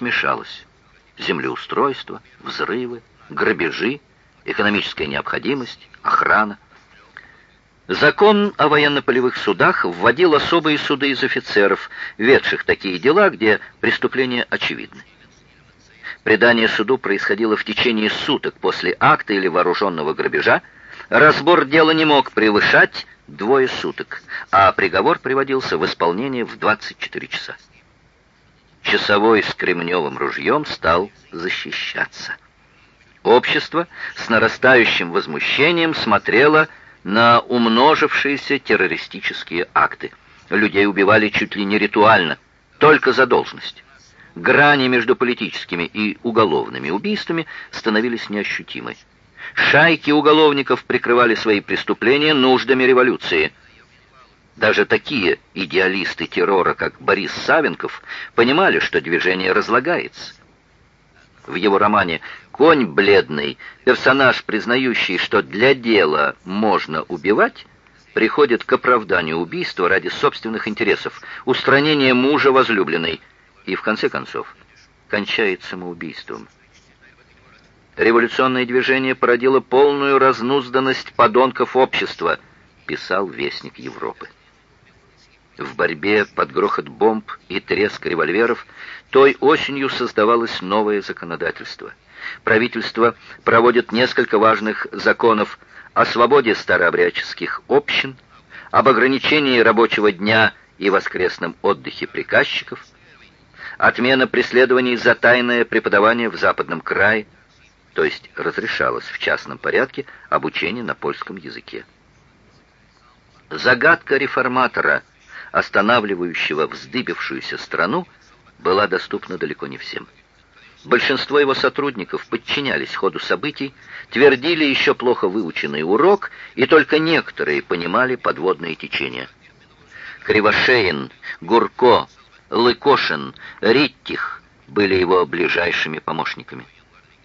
смешалось. Землеустройство, взрывы, грабежи, экономическая необходимость, охрана. Закон о военно-полевых судах вводил особые суды из офицеров, ведших такие дела, где преступления очевидны. Предание суду происходило в течение суток после акта или вооруженного грабежа, разбор дела не мог превышать двое суток, а приговор приводился в исполнение в 24 часа. Часовой с кремневым ружьем стал защищаться. Общество с нарастающим возмущением смотрело на умножившиеся террористические акты. Людей убивали чуть ли не ритуально, только за должность. Грани между политическими и уголовными убийствами становились неощутимой. Шайки уголовников прикрывали свои преступления нуждами революции. Даже такие идеалисты террора, как Борис Савенков, понимали, что движение разлагается. В его романе «Конь бледный» персонаж, признающий, что для дела можно убивать, приходит к оправданию убийства ради собственных интересов, устранения мужа возлюбленной и, в конце концов, кончает самоубийством. Революционное движение породило полную разнузданность подонков общества, писал Вестник Европы. В борьбе под грохот бомб и треск револьверов той осенью создавалось новое законодательство. Правительство проводит несколько важных законов о свободе старообрядческих общин, об ограничении рабочего дня и воскресном отдыхе приказчиков, отмена преследований за тайное преподавание в Западном крае, то есть разрешалось в частном порядке обучение на польском языке. Загадка реформатора, останавливающего вздыбившуюся страну, была доступна далеко не всем. Большинство его сотрудников подчинялись ходу событий, твердили еще плохо выученный урок, и только некоторые понимали подводные течения. Кривошеин, Гурко, Лыкошин, Риттих были его ближайшими помощниками.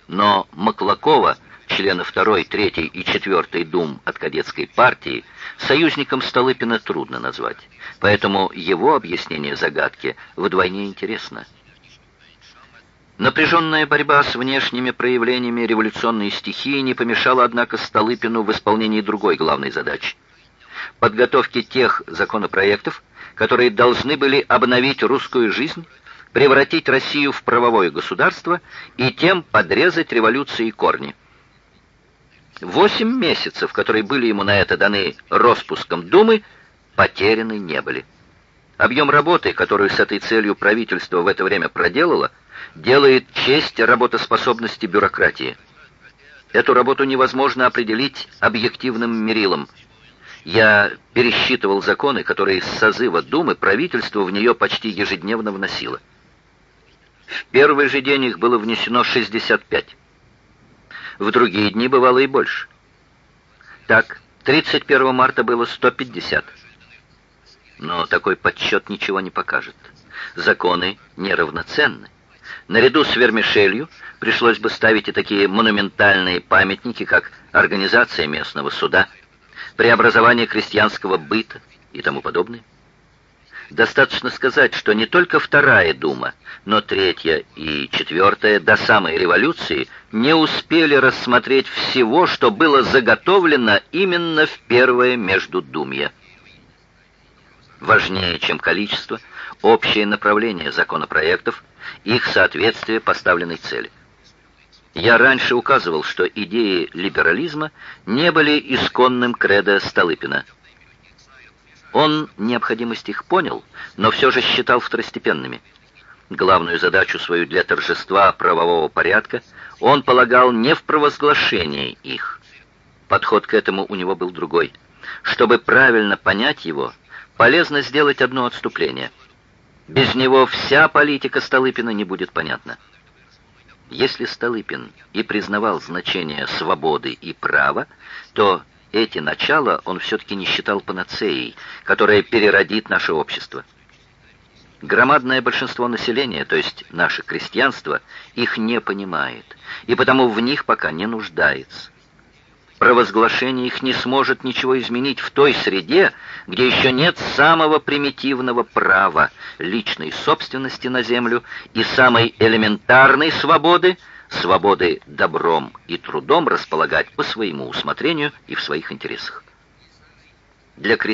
Но Маклакова, члена 2, 3 и 4 дум от кадетской партии, союзником Столыпина трудно назвать. Поэтому его объяснение загадки вдвойне интересно. Напряженная борьба с внешними проявлениями революционной стихии не помешала, однако, Столыпину в исполнении другой главной задачи – подготовки тех законопроектов, которые должны были обновить русскую жизнь превратить Россию в правовое государство и тем подрезать революции корни. Восемь месяцев, которые были ему на это даны распуском Думы, потеряны не были. Объем работы, которую с этой целью правительство в это время проделало, делает честь работоспособности бюрократии. Эту работу невозможно определить объективным мерилом. Я пересчитывал законы, которые с созыва Думы правительство в нее почти ежедневно вносило. В первый же день их было внесено 65. В другие дни бывало и больше. Так, 31 марта было 150. Но такой подсчет ничего не покажет. Законы неравноценны. Наряду с Вермишелью пришлось бы ставить и такие монументальные памятники, как организация местного суда, преобразование крестьянского быта и тому подобное. Достаточно сказать, что не только Вторая Дума, но Третья и Четвертая до самой революции не успели рассмотреть всего, что было заготовлено именно в Первое Междудумье. Важнее, чем количество, общее направление законопроектов, их соответствие поставленной цели. Я раньше указывал, что идеи либерализма не были исконным кредо Столыпина – он необходимость их понял, но все же считал второстепенными. Главную задачу свою для торжества правового порядка он полагал не в провозглашении их. Подход к этому у него был другой. Чтобы правильно понять его, полезно сделать одно отступление. Без него вся политика Столыпина не будет понятна. Если Столыпин и признавал значение свободы и права, то эти начала он все-таки не считал панацеей, которая переродит наше общество. Громадное большинство населения, то есть наше крестьянство, их не понимает, и потому в них пока не нуждается. провозглашение их не сможет ничего изменить в той среде, где еще нет самого примитивного права личной собственности на землю и самой элементарной свободы, свободы добром и трудом располагать по своему усмотрению и в своих интересах. Для